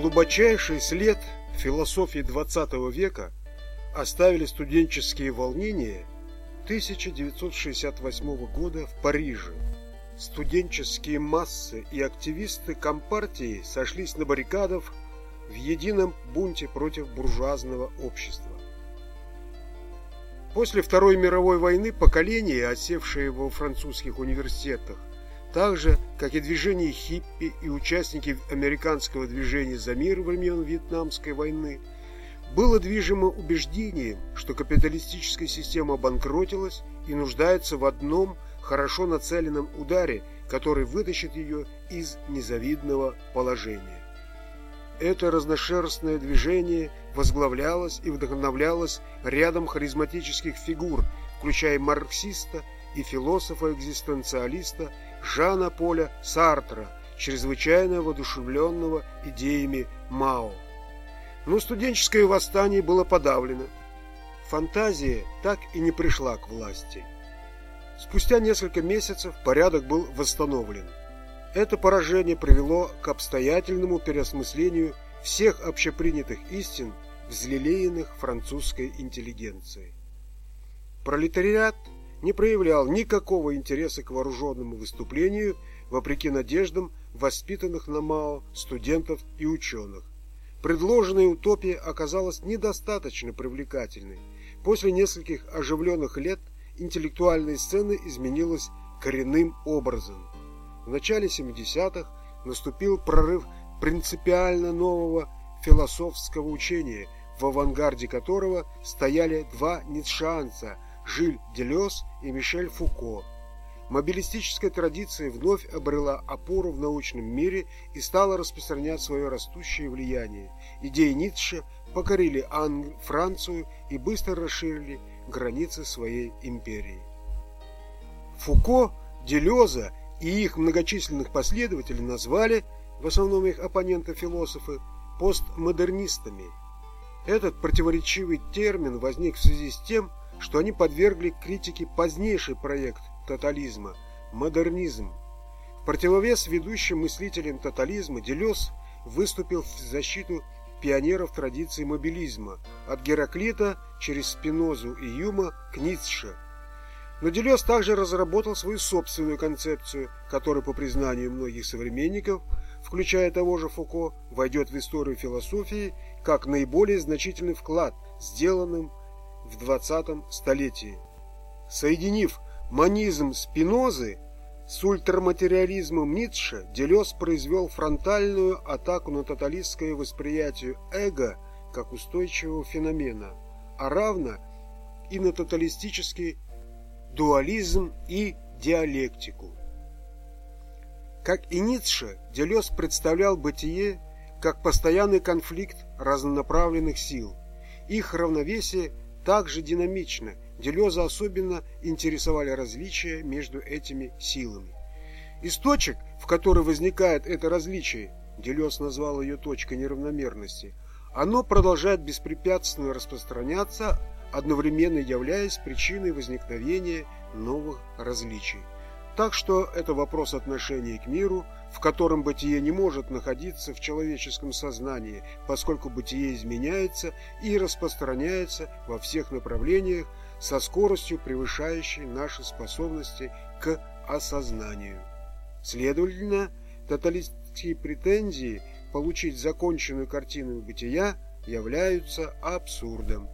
Глубочайший след философии XX века оставили студенческие волнения 1968 года в Париже. Студенческие массы и активисты Компартии сошлись на баррикадах в едином бунте против буржуазного общества. После Второй мировой войны поколение, осевшее во французских университетах, так же, как и движение хиппи и участники американского движения за мир времен Вьетнамской войны, было движимо убеждением, что капиталистическая система обанкротилась и нуждается в одном хорошо нацеленном ударе, который вытащит ее из незавидного положения. Это разношерстное движение возглавлялось и вдохновлялось рядом харизматических фигур, включая марксиста и философа-экзистенциалиста Жана Поля Сартра, чрезвычайно воодушевленного идеями Мао. Но студенческое восстание было подавлено. Фантазия так и не пришла к власти. Спустя несколько месяцев порядок был восстановлен. Это поражение привело к обстоятельному переосмыслению всех общепринятых истин, взлелеянных французской интеллигенцией. Пролетариат не проявлял никакого интереса к вооруженному выступлению, вопреки надеждам воспитанных на МАО студентов и ученых. Предложенная утопия оказалась недостаточно привлекательной. После нескольких оживленных лет интеллектуальная сцена изменилась коренным образом. В начале 70-х наступил прорыв принципиально нового философского учения, в авангарде которого стояли два ницшанца – Жиль Делес и Мишель Фуко. Мобилистическая традиция вновь обрела опору в научном мире и стала распространять свое растущее влияние. Идеи Ницше покорили Англию, Францию и быстро расширили границы своей империи. Фуко, Делеза и их многочисленных последователей назвали, в основном их оппоненты-философы, постмодернистами. Этот противоречивый термин возник в связи с тем, что они подвергли критике позднейший проект тотализма – модернизм. В противовес ведущим мыслителям тотализма Делес выступил в защиту пионеров традиции мобилизма от Гераклита через Спинозу и Юма к Ницше. Но Делес также разработал свою собственную концепцию, которая, по признанию многих современников, включая того же Фуко, войдет в историю философии как наиболее значительный вклад, сделанным в 20 столетии. Соединив манизм Спинозы с ультраматериализмом Ницше, Делес произвел фронтальную атаку на тоталистское восприятие эго как устойчивого феномена, а равно и на тоталистический дуализм и диалектику. Как и Ницше, Делес представлял бытие как постоянный конфликт разнонаправленных сил. Их равновесие также динамично. Делеза особенно интересовали различия между этими силами. Источник, в который возникает это различие, Делез назвал ее точкой неравномерности, оно продолжает беспрепятственно распространяться, одновременно являясь причиной возникновения новых различий. Так что это вопрос отношения к миру, в котором бытие не может находиться в человеческом сознании, поскольку бытие изменяется и распространяется во всех направлениях со скоростью, превышающей наши способности к осознанию. Следовательно, тоталистские претензии получить законченную картину бытия являются абсурдом.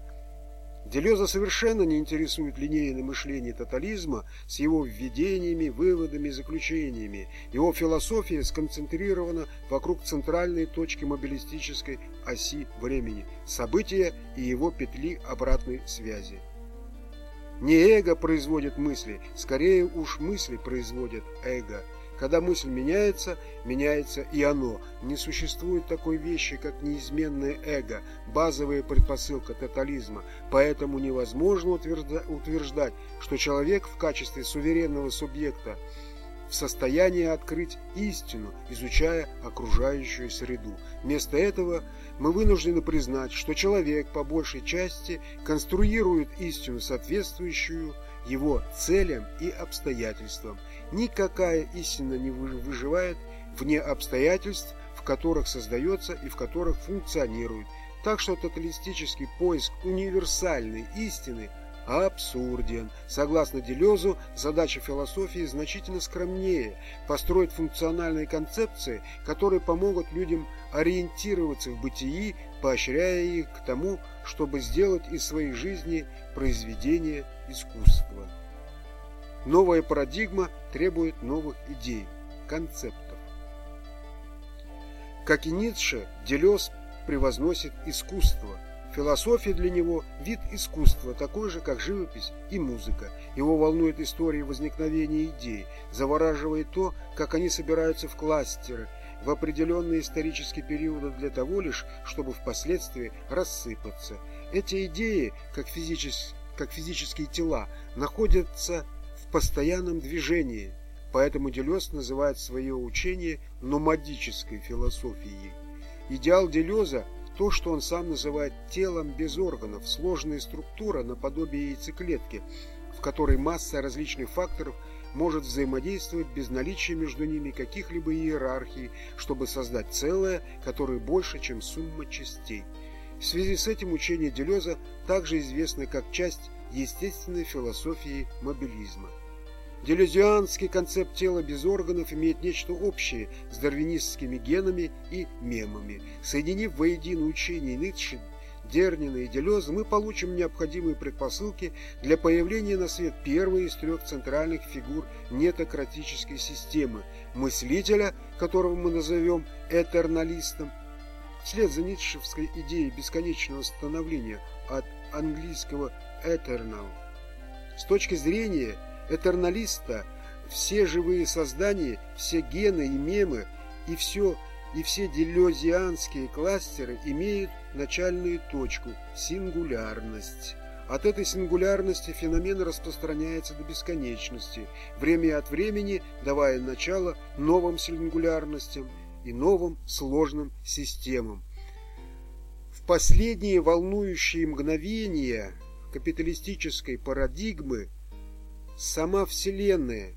Делеза совершенно не интересует линейное мышление тотализма с его введениями, выводами, заключениями. Его философия сконцентрирована вокруг центральной точки мобилистической оси времени – события и его петли обратной связи. Не эго производит мысли, скорее уж мысли производят эго – когда мысль меняется, меняется и оно. Не существует такой вещи, как неизменное эго, базовая предпосылка тотализма. Поэтому невозможно утверждать, что человек в качестве суверенного субъекта в состоянии открыть истину, изучая окружающую среду. Вместо этого мы вынуждены признать, что человек по большей части конструирует истину, соответствующую его целям и обстоятельствам. Никакая истина не выживает вне обстоятельств, в которых создается и в которых функционирует. Так что тоталистический поиск универсальной истины абсурден. Согласно Делезу, задача философии значительно скромнее – построить функциональные концепции, которые помогут людям ориентироваться в бытии, поощряя их к тому, чтобы сделать из своей жизни произведение искусства. Новая парадигма требует новых идей, концептов. Как и Ницше, Делез превозносит искусство. Философия для него – вид искусства, такой же, как живопись и музыка. Его волнует история возникновения идей, завораживает то, как они собираются в кластеры, в определенные исторические периоды для того лишь, чтобы впоследствии рассыпаться. Эти идеи, как, физичес... как физические тела, находятся в постоянном движении, поэтому Делез называет свое учение номадической философией. Идеал Делеза – то, что он сам называет телом без органов, сложная структура наподобие яйцеклетки, в которой масса различных факторов может взаимодействовать без наличия между ними каких-либо иерархий, чтобы создать целое, которое больше, чем сумма частей. В связи с этим учение Делеза также известно как часть естественной философии мобилизма. Делезианский концепт тела без органов имеет нечто общее с дарвинистскими генами и мемами. Соединив воедино учение Ницше, Дернина и Делеза, мы получим необходимые предпосылки для появления на свет первой из трех центральных фигур нетократической системы – мыслителя, которого мы назовем этерналистом, вслед за ницшевской идеей бесконечного становления от английского eternal. С точки зрения этерналиста все живые создания, все гены и мемы и все и все делезианские кластеры имеют начальную точку – сингулярность. От этой сингулярности феномен распространяется до бесконечности, время от времени давая начало новым сингулярностям и новым сложным системам. В последние волнующие мгновения капиталистической парадигмы Сама Вселенная.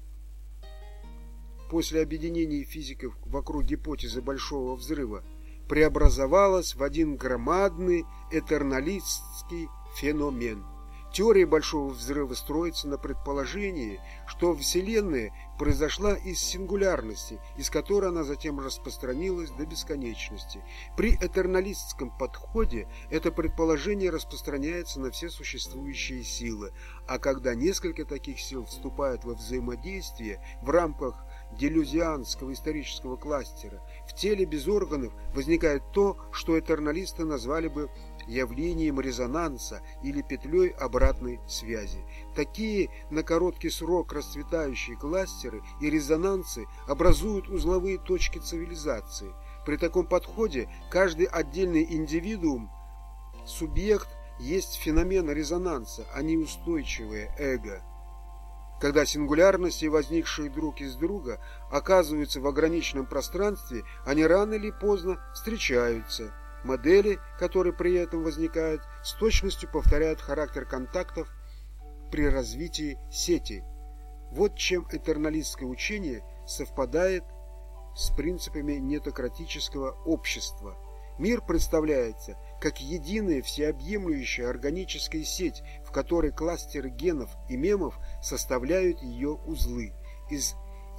После объединения физиков вокруг гипотезы Большого Взрыва преобразовалась в один громадный этерналистский феномен – Теория Большого Взрыва строится на предположении, что Вселенная произошла из сингулярности, из которой она затем распространилась до бесконечности. При этерналистском подходе это предположение распространяется на все существующие силы, а когда несколько таких сил вступают во взаимодействие в рамках делюзианского исторического кластера, в теле без органов возникает то, что этерналисты назвали бы явлением резонанса или петлей обратной связи. Такие на короткий срок расцветающие кластеры и резонансы образуют узловые точки цивилизации. При таком подходе каждый отдельный индивидуум, субъект, есть феномен резонанса, а не устойчивое эго. Когда сингулярности, возникшие друг из друга, оказываются в ограниченном пространстве, они рано или поздно встречаются – Модели, которые при этом возникают, с точностью повторяют характер контактов при развитии сети. Вот чем этерналистское учение совпадает с принципами нетократического общества. Мир представляется как единая всеобъемлющая органическая сеть, в которой кластеры генов и мемов составляют ее узлы. И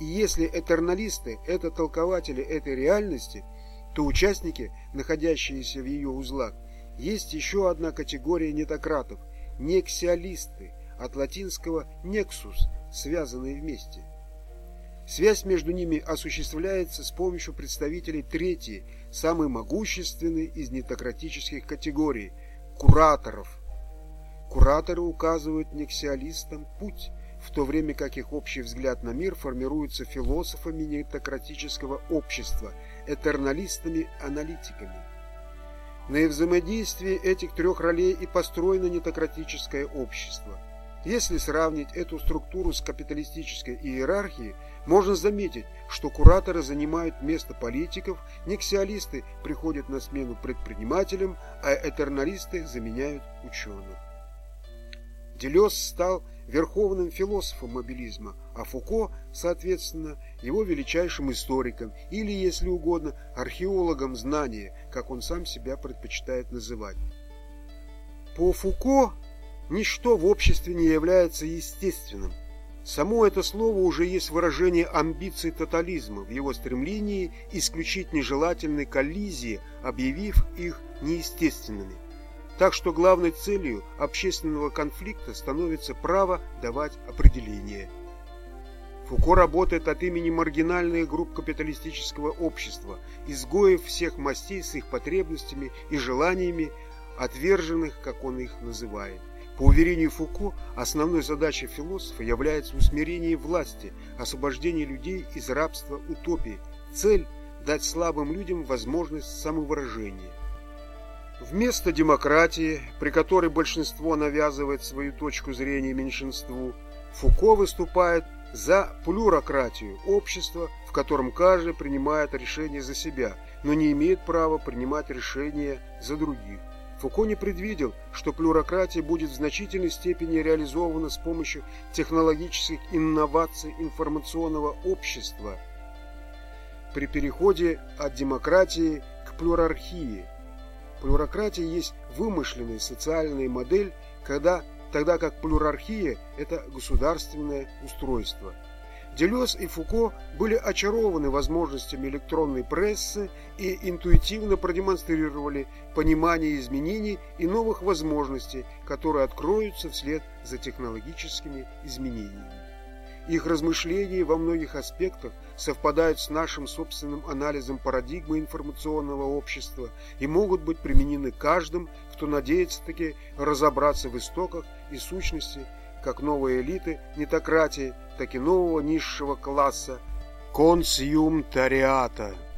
если этерналисты – это толкователи этой реальности – то участники, находящиеся в ее узлах, есть еще одна категория нетократов – нексиалисты, от латинского «nexus» – связанные вместе. Связь между ними осуществляется с помощью представителей третьей, самой могущественной из нетократических категорий – кураторов. Кураторы указывают нексиалистам путь, в то время как их общий взгляд на мир формируется философами нетократического общества – этерналистами-аналитиками. На взаимодействии этих трех ролей и построено нетократическое общество. Если сравнить эту структуру с капиталистической иерархией, можно заметить, что кураторы занимают место политиков, нексиалисты приходят на смену предпринимателям, а этерналисты заменяют ученых. Делес стал верховным философом мобилизма, а Фуко, соответственно, его величайшим историком или, если угодно, археологом знания, как он сам себя предпочитает называть. По Фуко ничто в обществе не является естественным. Само это слово уже есть выражение амбиций тотализма в его стремлении исключить нежелательные коллизии, объявив их неестественными. Так что главной целью общественного конфликта становится право давать определение. Фуко работает от имени маргинальных групп капиталистического общества, изгоев всех мастей с их потребностями и желаниями, отверженных, как он их называет. По уверению Фуко, основной задачей философа является усмирение власти, освобождение людей из рабства утопии. Цель – дать слабым людям возможность самовыражения. Вместо демократии, при которой большинство навязывает свою точку зрения меньшинству, Фуко выступает за плюрократию общества, в котором каждый принимает решения за себя, но не имеет права принимать решения за других. Фуко не предвидел, что плюрократия будет в значительной степени реализована с помощью технологических инноваций информационного общества при переходе от демократии к плюрархии. Плюрократия есть вымышленная социальная модель, когда, тогда как плюрархия – это государственное устройство – Делес и Фуко были очарованы возможностями электронной прессы и интуитивно продемонстрировали понимание изменений и новых возможностей, которые откроются вслед за технологическими изменениями. Их размышления во многих аспектах совпадают с нашим собственным анализом парадигмы информационного общества и могут быть применены каждым, кто надеется таки разобраться в истоках и сущности как новой элиты нетократии, так и нового низшего класса. Консиумтариата –